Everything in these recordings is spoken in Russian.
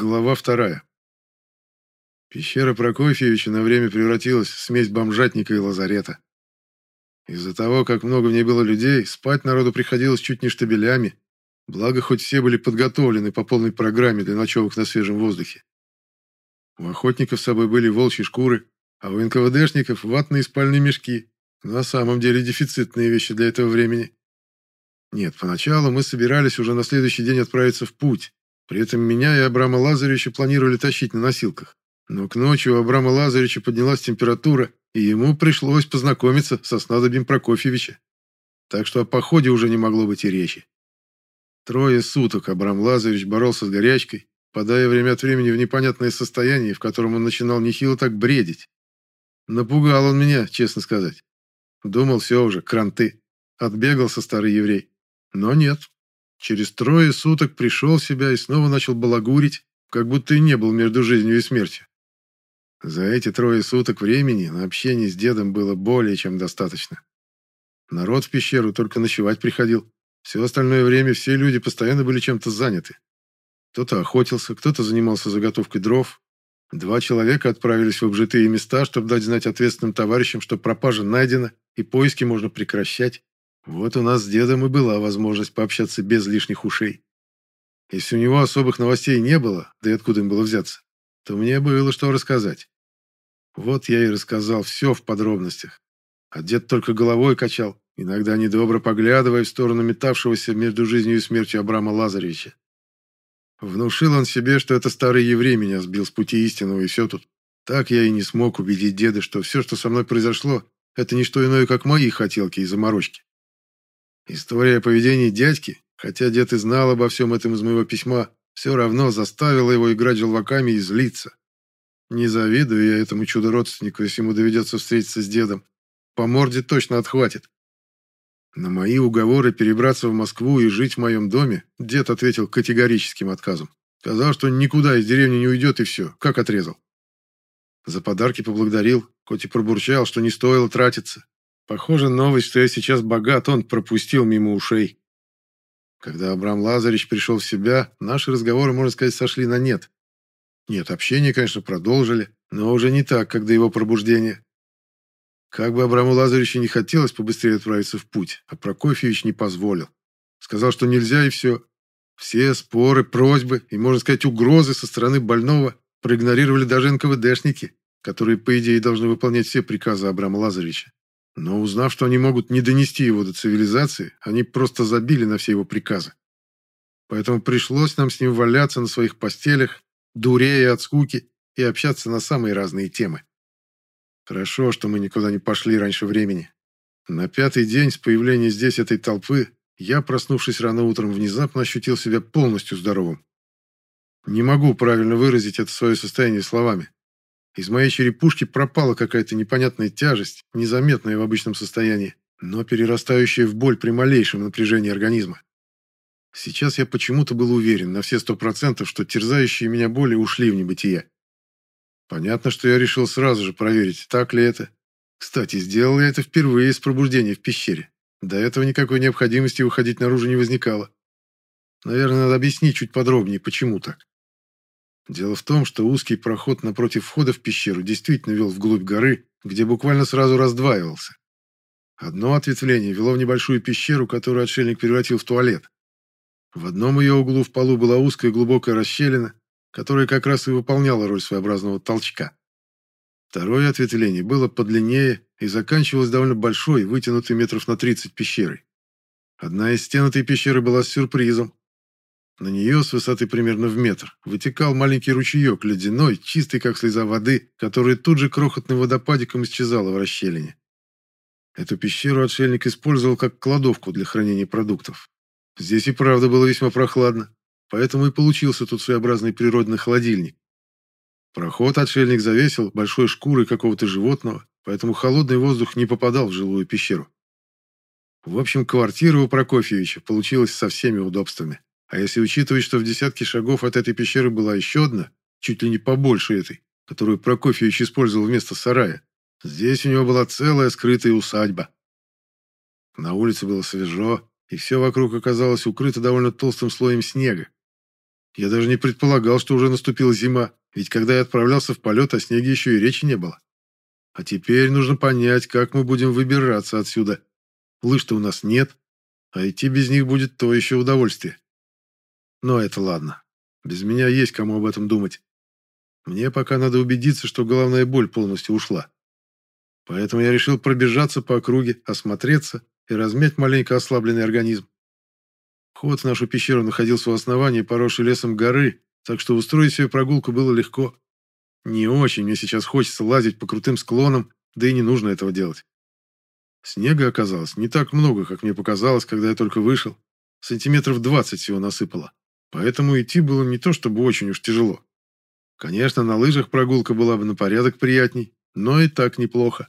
Глава вторая. Пещера Прокофьевича на время превратилась в смесь бомжатника и лазарета. Из-за того, как много в ней было людей, спать народу приходилось чуть не штабелями, благо хоть все были подготовлены по полной программе для ночевок на свежем воздухе. У охотников с собой были волчьи шкуры, а у НКВДшников ватные спальные мешки, на самом деле дефицитные вещи для этого времени. Нет, поначалу мы собирались уже на следующий день отправиться в путь, при этом меня и Абрама Лазаревича планировали тащить на носилках. Но к ночи у Абрама Лазаревича поднялась температура, и ему пришлось познакомиться со снадобьем Прокофьевича. Так что о походе уже не могло быть и речи. Трое суток Абрам Лазаревич боролся с горячкой, падая время от времени в непонятное состояние, в котором он начинал нехило так бредить. Напугал он меня, честно сказать. Думал, все уже, кранты. Отбегался старый еврей. Но нет, Через трое суток пришел в себя и снова начал балагурить, как будто и не был между жизнью и смертью. За эти трое суток времени на общение с дедом было более чем достаточно. Народ в пещеру только ночевать приходил. Все остальное время все люди постоянно были чем-то заняты. Кто-то охотился, кто-то занимался заготовкой дров. Два человека отправились в обжитые места, чтобы дать знать ответственным товарищам, что пропажа найдена и поиски можно прекращать. Вот у нас с дедом и была возможность пообщаться без лишних ушей. Если у него особых новостей не было, да и откуда им было взяться, то мне было что рассказать. Вот я и рассказал все в подробностях. А дед только головой качал, иногда недобро поглядывая в сторону метавшегося между жизнью и смертью Абрама Лазаревича. Внушил он себе, что это старый еврей меня сбил с пути истинного, и все тут. Так я и не смог убедить деда, что все, что со мной произошло, это не что иное, как мои хотелки и заморочки. История о поведении дядьки, хотя дед и знал обо всем этом из моего письма, все равно заставила его играть желваками и злиться. Не завидую я этому чудо-родственнику, если ему доведется встретиться с дедом. По морде точно отхватит. На мои уговоры перебраться в Москву и жить в моем доме дед ответил категорическим отказом. Сказал, что никуда из деревни не уйдет и все, как отрезал. За подарки поблагодарил, хоть и пробурчал, что не стоило тратиться, Похоже, новость, что я сейчас богат, он пропустил мимо ушей. Когда Абрам Лазаревич пришел в себя, наши разговоры, можно сказать, сошли на нет. Нет, общение, конечно, продолжили, но уже не так, как до его пробуждения. Как бы Абраму Лазаревичу не хотелось побыстрее отправиться в путь, а Прокофьевич не позволил. Сказал, что нельзя и все. Все споры, просьбы и, можно сказать, угрозы со стороны больного проигнорировали даже НКВДшники, которые, по идее, должны выполнять все приказы Абрама Лазаревича. Но узнав, что они могут не донести его до цивилизации, они просто забили на все его приказы. Поэтому пришлось нам с ним валяться на своих постелях, дурея от скуки и общаться на самые разные темы. Хорошо, что мы никуда не пошли раньше времени. На пятый день с появления здесь этой толпы я, проснувшись рано утром, внезапно ощутил себя полностью здоровым. Не могу правильно выразить это свое состояние словами. Из моей черепушки пропала какая-то непонятная тяжесть, незаметная в обычном состоянии, но перерастающая в боль при малейшем напряжении организма. Сейчас я почему-то был уверен на все сто процентов, что терзающие меня боли ушли в небытие. Понятно, что я решил сразу же проверить, так ли это. Кстати, сделал я это впервые с пробуждения в пещере. До этого никакой необходимости выходить наружу не возникало. Наверное, надо объяснить чуть подробнее, почему так. Дело в том, что узкий проход напротив входа в пещеру действительно вел вглубь горы, где буквально сразу раздваивался. Одно ответвление вело в небольшую пещеру, которую отшельник превратил в туалет. В одном ее углу в полу была узкая глубокая расщелина, которая как раз и выполняла роль своеобразного толчка. Второе ответвление было подлиннее и заканчивалось довольно большой, вытянутой метров на 30 пещерой. Одна из стен этой пещеры была с сюрпризом. На нее с высоты примерно в метр вытекал маленький ручеек ледяной, чистый как слеза воды, который тут же крохотным водопадиком исчезала в расщелине. Эту пещеру отшельник использовал как кладовку для хранения продуктов. Здесь и правда было весьма прохладно, поэтому и получился тут своеобразный природный холодильник. Проход отшельник завесил большой шкурой какого-то животного, поэтому холодный воздух не попадал в жилую пещеру. В общем, квартира у Прокофьевича получилась со всеми удобствами. А если учитывать, что в десятке шагов от этой пещеры была еще одна, чуть ли не побольше этой, которую Прокофьевич использовал вместо сарая, здесь у него была целая скрытая усадьба. На улице было свежо, и все вокруг оказалось укрыто довольно толстым слоем снега. Я даже не предполагал, что уже наступила зима, ведь когда я отправлялся в полет, о снеге еще и речи не было. А теперь нужно понять, как мы будем выбираться отсюда. Лыж-то у нас нет, а идти без них будет то еще удовольствие. Но это ладно. Без меня есть кому об этом думать. Мне пока надо убедиться, что головная боль полностью ушла. Поэтому я решил пробежаться по округе, осмотреться и размять маленько ослабленный организм. Вход в нашу пещеру находился у основания поросшей лесом горы, так что устроить себе прогулку было легко. Не очень мне сейчас хочется лазить по крутым склонам, да и не нужно этого делать. Снега оказалось не так много, как мне показалось, когда я только вышел. Сантиметров двадцать всего насыпало. Поэтому идти было не то чтобы очень уж тяжело. Конечно, на лыжах прогулка была бы на порядок приятней, но и так неплохо.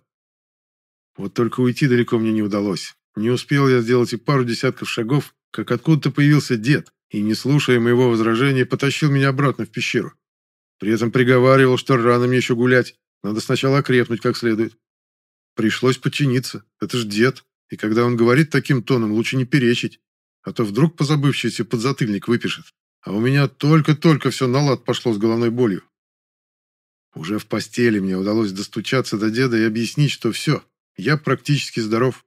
Вот только уйти далеко мне не удалось. Не успел я сделать и пару десятков шагов, как откуда-то появился дед, и, не слушая моего возражения, потащил меня обратно в пещеру. При этом приговаривал, что рано мне еще гулять, надо сначала окрепнуть как следует. Пришлось подчиниться, это ж дед, и когда он говорит таким тоном, лучше не перечить, а то вдруг позабывшийся подзатыльник выпишет. А у меня только-только все на лад пошло с головной болью. Уже в постели мне удалось достучаться до деда и объяснить, что все, я практически здоров.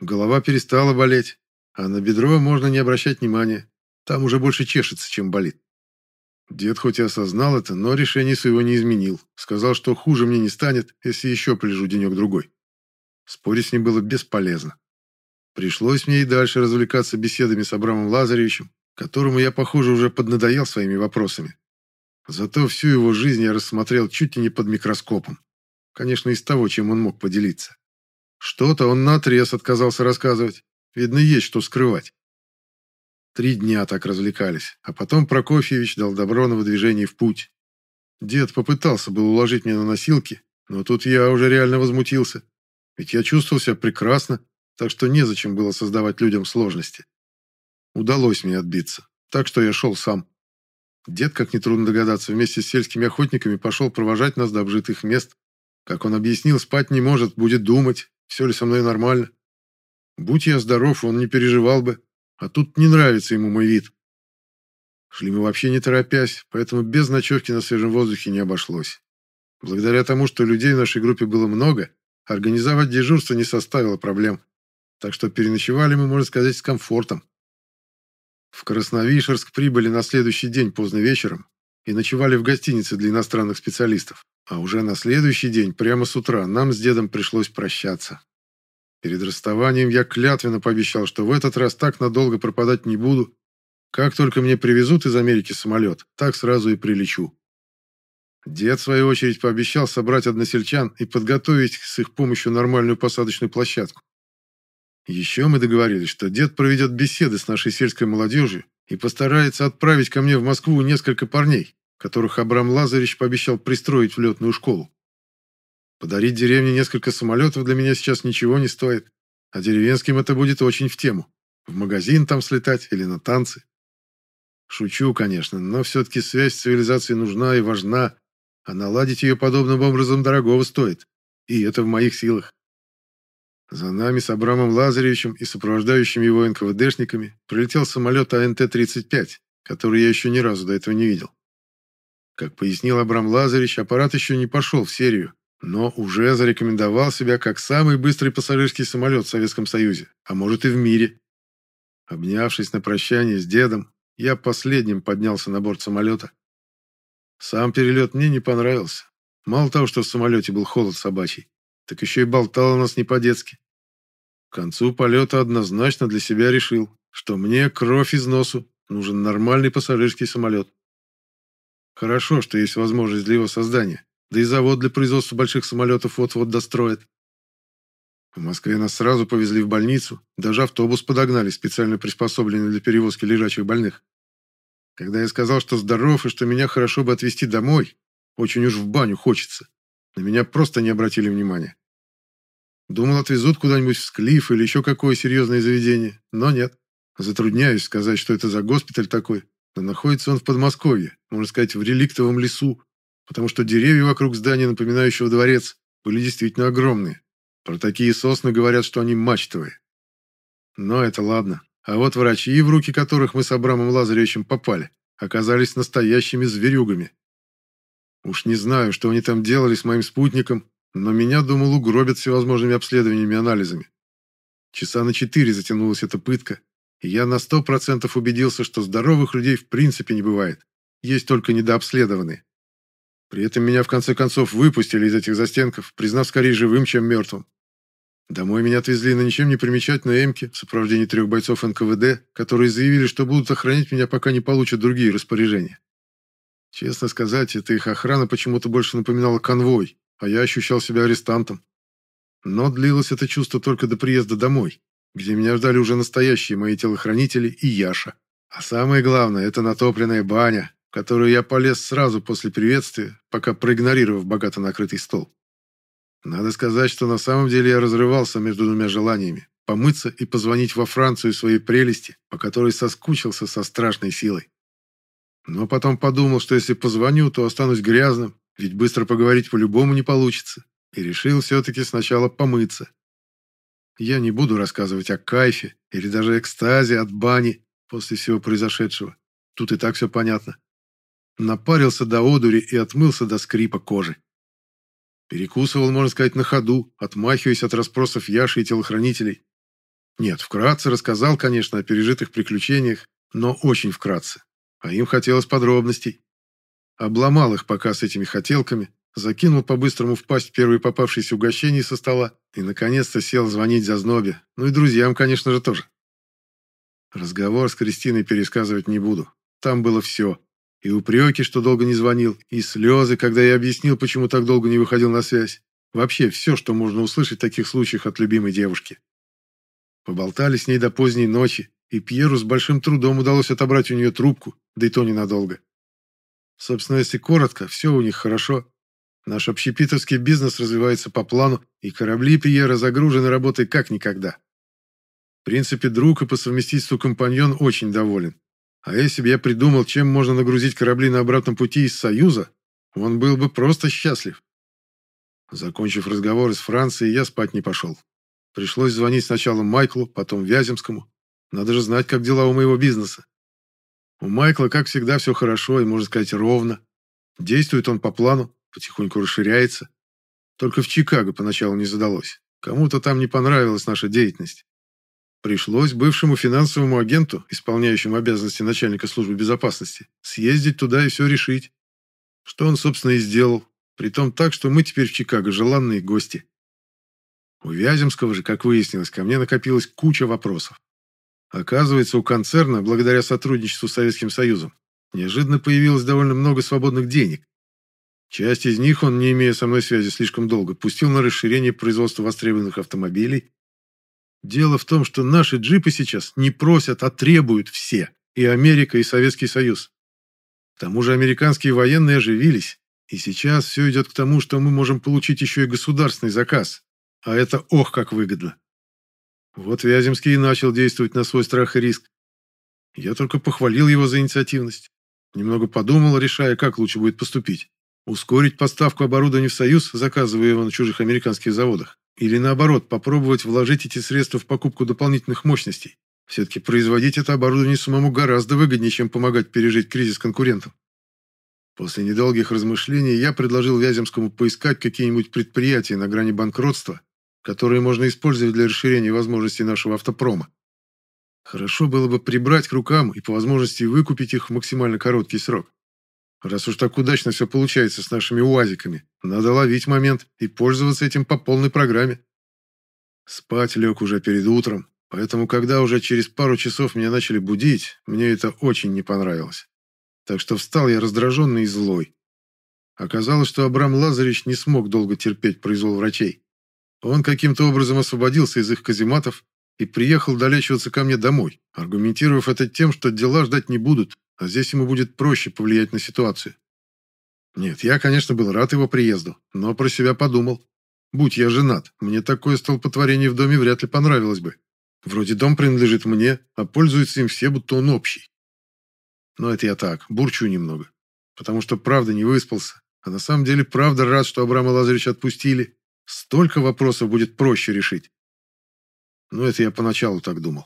Голова перестала болеть, а на бедро можно не обращать внимания. Там уже больше чешется, чем болит. Дед хоть и осознал это, но решение своего не изменил. Сказал, что хуже мне не станет, если еще полежу денек-другой. Спорить с ним было бесполезно. Пришлось мне и дальше развлекаться беседами с Абрамом Лазаревичем, которому я, похоже, уже поднадоел своими вопросами. Зато всю его жизнь я рассмотрел чуть ли не под микроскопом. Конечно, из того, чем он мог поделиться. Что-то он наотрез отказался рассказывать. Видно, есть что скрывать. Три дня так развлекались, а потом Прокофьевич дал добро на выдвижение в путь. Дед попытался был уложить меня на носилки, но тут я уже реально возмутился. Ведь я чувствовал себя прекрасно, так что незачем было создавать людям сложности. Удалось мне отбиться, так что я шел сам. Дед, как нетрудно догадаться, вместе с сельскими охотниками пошел провожать нас до обжитых мест. Как он объяснил, спать не может, будет думать, все ли со мной нормально. Будь я здоров, он не переживал бы, а тут не нравится ему мой вид. Шли мы вообще не торопясь, поэтому без ночевки на свежем воздухе не обошлось. Благодаря тому, что людей в нашей группе было много, организовать дежурство не составило проблем. Так что переночевали мы, можно сказать, с комфортом. В Красновишерск прибыли на следующий день поздно вечером и ночевали в гостинице для иностранных специалистов. А уже на следующий день, прямо с утра, нам с дедом пришлось прощаться. Перед расставанием я клятвенно пообещал, что в этот раз так надолго пропадать не буду. Как только мне привезут из Америки самолет, так сразу и прилечу. Дед, в свою очередь, пообещал собрать односельчан и подготовить с их помощью нормальную посадочную площадку. Еще мы договорились, что дед проведет беседы с нашей сельской молодежью и постарается отправить ко мне в Москву несколько парней, которых Абрам Лазаревич пообещал пристроить в летную школу. Подарить деревне несколько самолетов для меня сейчас ничего не стоит, а деревенским это будет очень в тему. В магазин там слетать или на танцы. Шучу, конечно, но все-таки связь с цивилизацией нужна и важна, а наладить ее подобным образом дорогого стоит. И это в моих силах. За нами с Абрамом Лазаревичем и сопровождающими его НКВДшниками прилетел самолет АНТ-35, который я еще ни разу до этого не видел. Как пояснил Абрам Лазаревич, аппарат еще не пошел в серию, но уже зарекомендовал себя как самый быстрый пассажирский самолет в Советском Союзе, а может и в мире. Обнявшись на прощание с дедом, я последним поднялся на борт самолета. Сам перелет мне не понравился. Мало того, что в самолете был холод собачий, так еще и болтало нас не по-детски. К концу полета однозначно для себя решил, что мне кровь из носу, нужен нормальный пассажирский самолет. Хорошо, что есть возможность для его создания, да и завод для производства больших самолетов вот-вот достроят. В Москве нас сразу повезли в больницу, даже автобус подогнали, специально приспособленный для перевозки лежачих больных. Когда я сказал, что здоров и что меня хорошо бы отвезти домой, очень уж в баню хочется, на меня просто не обратили внимания. Думал, отвезут куда-нибудь в Склиф или еще какое серьезное заведение, но нет. Затрудняюсь сказать, что это за госпиталь такой, но находится он в Подмосковье, можно сказать, в реликтовом лесу, потому что деревья вокруг здания, напоминающего дворец, были действительно огромные. Про такие сосны говорят, что они мачтовые. Но это ладно. А вот врачи, в руки которых мы с Абрамом Лазаревичем попали, оказались настоящими зверюгами. Уж не знаю, что они там делали с моим спутником, но меня, думал, угробят всевозможными обследованиями и анализами. Часа на четыре затянулась эта пытка, и я на сто процентов убедился, что здоровых людей в принципе не бывает. Есть только недообследованные. При этом меня в конце концов выпустили из этих застенков, признав скорее живым, чем мертвым. Домой меня отвезли на ничем не примечательной эмке в сопровождении трех бойцов НКВД, которые заявили, что будут охранять меня, пока не получат другие распоряжения. Честно сказать, эта их охрана почему-то больше напоминала конвой, а я ощущал себя арестантом. Но длилось это чувство только до приезда домой, где меня ждали уже настоящие мои телохранители и Яша. А самое главное, это натопленная баня, в которую я полез сразу после приветствия, пока проигнорировав богато накрытый стол. Надо сказать, что на самом деле я разрывался между двумя желаниями – помыться и позвонить во Францию своей прелести, по которой соскучился со страшной силой. Но потом подумал, что если позвоню, то останусь грязным, ведь быстро поговорить по-любому не получится, и решил все-таки сначала помыться. Я не буду рассказывать о кайфе или даже экстазе от бани после всего произошедшего. Тут и так все понятно. Напарился до одури и отмылся до скрипа кожи. Перекусывал, можно сказать, на ходу, отмахиваясь от расспросов Яши и телохранителей. Нет, вкратце рассказал, конечно, о пережитых приключениях, но очень вкратце. А им хотелось подробностей. Обломал их пока с этими хотелками, закинул по-быстрому в пасть первые попавшиеся угощения со стола и, наконец-то, сел звонить за знобе. Ну и друзьям, конечно же, тоже. Разговор с Кристиной пересказывать не буду. Там было все. И упреки, что долго не звонил, и слезы, когда я объяснил, почему так долго не выходил на связь. Вообще все, что можно услышать в таких случаях от любимой девушки. Поболтали с ней до поздней ночи, и Пьеру с большим трудом удалось отобрать у нее трубку, да и то ненадолго. Собственно, если коротко, все у них хорошо. Наш общепитовский бизнес развивается по плану, и корабли Пьера загружены работой как никогда. В принципе, друг и по совместительству компаньон очень доволен. А если бы я придумал, чем можно нагрузить корабли на обратном пути из Союза, он был бы просто счастлив. Закончив разговор с Францией, я спать не пошел. Пришлось звонить сначала Майклу, потом Вяземскому. Надо же знать, как дела у моего бизнеса. У Майкла, как всегда, все хорошо и, можно сказать, ровно. Действует он по плану, потихоньку расширяется. Только в Чикаго поначалу не задалось. Кому-то там не понравилась наша деятельность. Пришлось бывшему финансовому агенту, исполняющему обязанности начальника службы безопасности, съездить туда и все решить. Что он, собственно, и сделал. Притом так, что мы теперь в Чикаго желанные гости. У Вяземского же, как выяснилось, ко мне накопилась куча вопросов. Оказывается, у концерна, благодаря сотрудничеству с Советским Союзом, неожиданно появилось довольно много свободных денег. Часть из них он, не имея со мной связи слишком долго, пустил на расширение производства востребованных автомобилей. Дело в том, что наши джипы сейчас не просят, а требуют все. И Америка, и Советский Союз. К тому же американские военные оживились. И сейчас все идет к тому, что мы можем получить еще и государственный заказ. А это ох, как выгодно. Вот Вяземский и начал действовать на свой страх и риск. Я только похвалил его за инициативность. Немного подумал, решая, как лучше будет поступить. Ускорить поставку оборудования в Союз, заказывая его на чужих американских заводах. Или наоборот, попробовать вложить эти средства в покупку дополнительных мощностей. Все-таки производить это оборудование самому гораздо выгоднее, чем помогать пережить кризис конкурентам. После недолгих размышлений я предложил Вяземскому поискать какие-нибудь предприятия на грани банкротства которые можно использовать для расширения возможностей нашего автопрома. Хорошо было бы прибрать к рукам и по возможности выкупить их в максимально короткий срок. Раз уж так удачно все получается с нашими УАЗиками, надо ловить момент и пользоваться этим по полной программе. Спать лег уже перед утром, поэтому когда уже через пару часов меня начали будить, мне это очень не понравилось. Так что встал я раздраженный и злой. Оказалось, что Абрам Лазаревич не смог долго терпеть произвол врачей. Он каким-то образом освободился из их казематов и приехал долечиваться ко мне домой, аргументировав это тем, что дела ждать не будут, а здесь ему будет проще повлиять на ситуацию. Нет, я, конечно, был рад его приезду, но про себя подумал. Будь я женат, мне такое столпотворение в доме вряд ли понравилось бы. Вроде дом принадлежит мне, а пользуются им все, будто он общий. Но это я так, бурчу немного. Потому что правда не выспался, а на самом деле правда рад, что Абрама Лазаревича отпустили, Столько вопросов будет проще решить. Но это я поначалу так думал.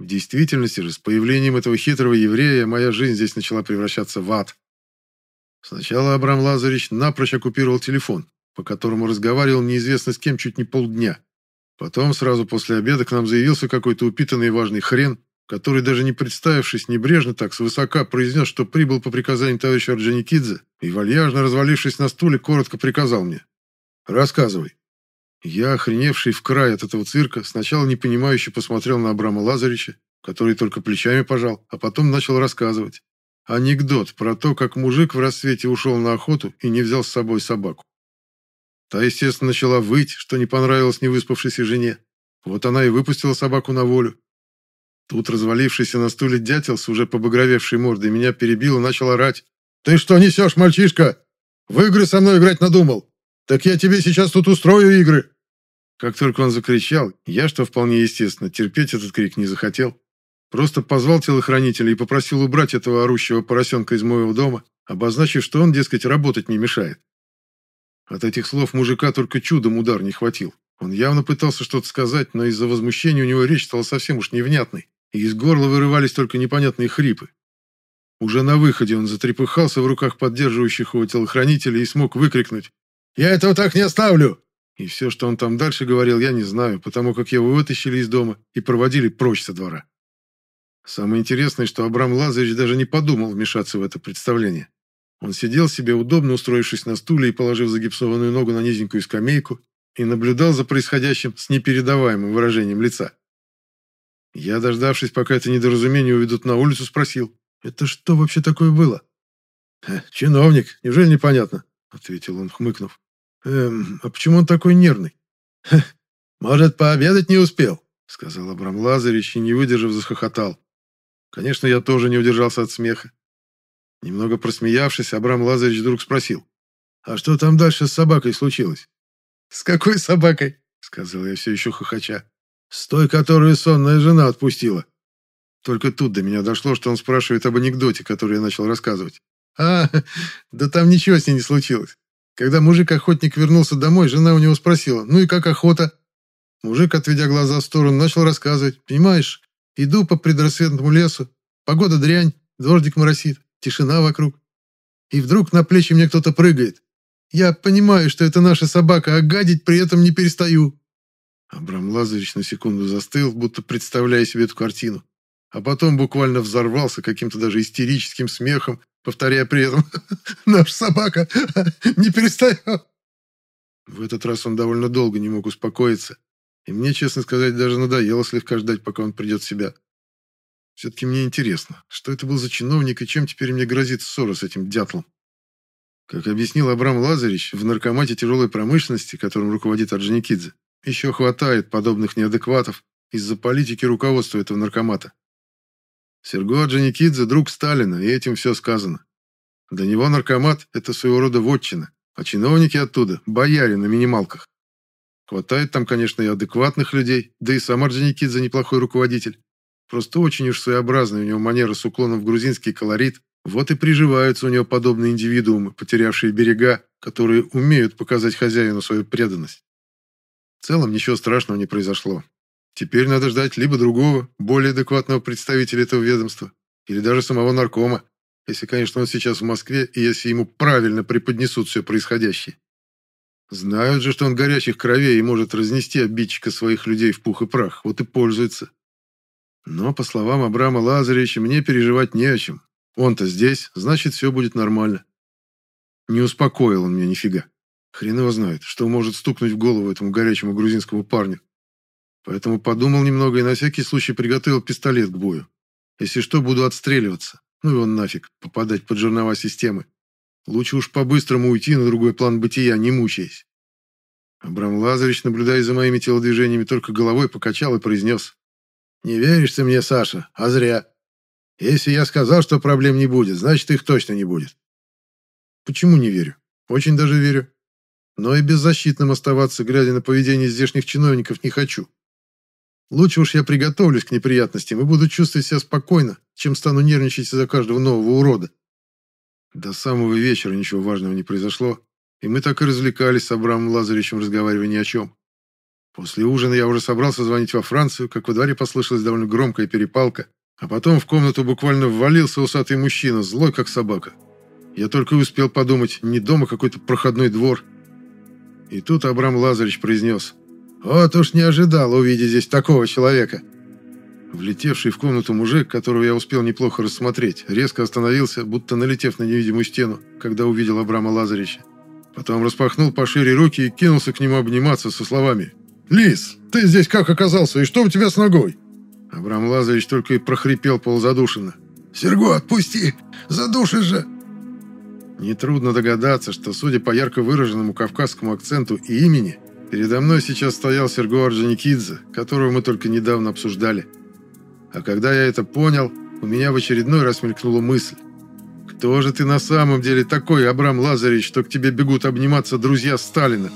В действительности же, с появлением этого хитрого еврея, моя жизнь здесь начала превращаться в ад. Сначала Абрам Лазаревич напрочь оккупировал телефон, по которому разговаривал неизвестно с кем чуть не полдня. Потом, сразу после обеда, к нам заявился какой-то упитанный и важный хрен, который, даже не представившись небрежно так, свысока произнес, что прибыл по приказанию товарища Орджоникидзе, и, вальяжно развалившись на стуле, коротко приказал мне. «Рассказывай». Я, охреневший в край от этого цирка, сначала непонимающе посмотрел на Абрама Лазаревича, который только плечами пожал, а потом начал рассказывать. Анекдот про то, как мужик в рассвете ушел на охоту и не взял с собой собаку. Та, естественно, начала выть, что не понравилось невыспавшейся жене. Вот она и выпустила собаку на волю. Тут развалившийся на стуле дятел с уже побагровевшей мордой меня перебил и начал орать. «Ты что несешь, мальчишка? В игры со мной играть надумал? Так я тебе сейчас тут устрою игры!» Как только он закричал, я, что вполне естественно, терпеть этот крик не захотел. Просто позвал телохранителя и попросил убрать этого орущего поросенка из моего дома, обозначив, что он, дескать, работать не мешает. От этих слов мужика только чудом удар не хватил. Он явно пытался что-то сказать, но из-за возмущения у него речь стала совсем уж невнятной, и из горла вырывались только непонятные хрипы. Уже на выходе он затрепыхался в руках поддерживающих его телохранителей и смог выкрикнуть «Я этого так не оставлю!» И все, что он там дальше говорил, я не знаю, потому как его вытащили из дома и проводили прочь со двора. Самое интересное, что Абрам Лазаревич даже не подумал вмешаться в это представление. Он сидел себе удобно, устроившись на стуле и положив загипсованную ногу на низенькую скамейку, и наблюдал за происходящим с непередаваемым выражением лица. Я, дождавшись, пока это недоразумение уведут на улицу, спросил, «Это что вообще такое было?» «Чиновник, неужели непонятно?» — ответил он, хмыкнув. «Эм, а почему он такой нервный?» «Может, пообедать не успел?» — сказал Абрам Лазаревич и, не выдержав, захохотал. Конечно, я тоже не удержался от смеха. Немного просмеявшись, Абрам Лазаревич вдруг спросил. «А что там дальше с собакой случилось?» «С какой собакой?» — сказал я все еще хохоча. «С той, которую сонная жена отпустила». Только тут до меня дошло, что он спрашивает об анекдоте, который я начал рассказывать. «А, да там ничего с ней не случилось. Когда мужик-охотник вернулся домой, жена у него спросила, ну и как охота? Мужик, отведя глаза в сторону, начал рассказывать. Понимаешь, иду по предрассветному лесу, погода дрянь, дождик моросит, тишина вокруг. И вдруг на плечи мне кто-то прыгает. Я понимаю, что это наша собака, а гадить при этом не перестаю. Абрам Лазаревич на секунду застыл, будто представляя себе эту картину. А потом буквально взорвался каким-то даже истерическим смехом, повторяя при этом «Наша собака! Не перестает!» В этот раз он довольно долго не мог успокоиться, и мне, честно сказать, даже надоело слегка ждать, пока он придет в себя. Все-таки мне интересно, что это был за чиновник и чем теперь мне грозит ссора с этим дятлом. Как объяснил Абрам Лазаревич, в наркомате тяжелой промышленности, которым руководит Орджоникидзе, еще хватает подобных неадекватов из-за политики руководства этого наркомата. Серго Орджоникидзе – друг Сталина, и этим все сказано. Для него наркомат – это своего рода вотчина, а чиновники оттуда – бояре на минималках. Хватает там, конечно, и адекватных людей, да и сам Орджоникидзе неплохой руководитель. Просто очень уж своеобразная у него манера с уклоном в грузинский колорит, вот и приживаются у него подобные индивидуумы, потерявшие берега, которые умеют показать хозяину свою преданность. В целом ничего страшного не произошло. Теперь надо ждать либо другого, более адекватного представителя этого ведомства, или даже самого наркома, если, конечно, он сейчас в Москве, и если ему правильно преподнесут все происходящее. Знают же, что он горячих кровей и может разнести обидчика своих людей в пух и прах, вот и пользуется. Но, по словам Абрама Лазаревича, мне переживать не о чем. Он-то здесь, значит, все будет нормально. Не успокоил он меня нифига. Хрен его знает, что может стукнуть в голову этому горячему грузинскому парню. Поэтому подумал немного и на всякий случай приготовил пистолет к бою. Если что, буду отстреливаться. Ну и он нафиг, попадать под жернова системы. Лучше уж по-быстрому уйти на другой план бытия, не мучаясь. Абрам Лазаревич, наблюдая за моими телодвижениями, только головой покачал и произнес. «Не веришь ты мне, Саша? А зря. Если я сказал, что проблем не будет, значит, их точно не будет». «Почему не верю? Очень даже верю. Но и беззащитным оставаться, глядя на поведение здешних чиновников, не хочу. Лучше уж я приготовлюсь к неприятностям и буду чувствовать себя спокойно, чем стану нервничать из-за каждого нового урода. До самого вечера ничего важного не произошло, и мы так и развлекались с Абрамом Лазаревичем, разговаривая ни о чем. После ужина я уже собрался звонить во Францию, как во дворе послышалась довольно громкая перепалка, а потом в комнату буквально ввалился усатый мужчина, злой как собака. Я только успел подумать, не дома какой-то проходной двор. И тут Абрам Лазаревич произнес, «Вот уж не ожидал увидеть здесь такого человека». Влетевший в комнату мужик, которого я успел неплохо рассмотреть, резко остановился, будто налетев на невидимую стену, когда увидел Абрама Лазаревича. Потом распахнул пошире руки и кинулся к нему обниматься со словами «Лис, ты здесь как оказался, и что у тебя с ногой?» Абрам Лазаревич только и прохрипел полузадушенно. «Серго, отпусти! Задушишь же!» Нетрудно догадаться, что, судя по ярко выраженному кавказскому акценту и имени, передо мной сейчас стоял Серго Орджоникидзе, которого мы только недавно обсуждали. А когда я это понял, у меня в очередной раз мелькнула мысль. Кто же ты на самом деле такой, Абрам Лазаревич, что к тебе бегут обниматься друзья Сталина?»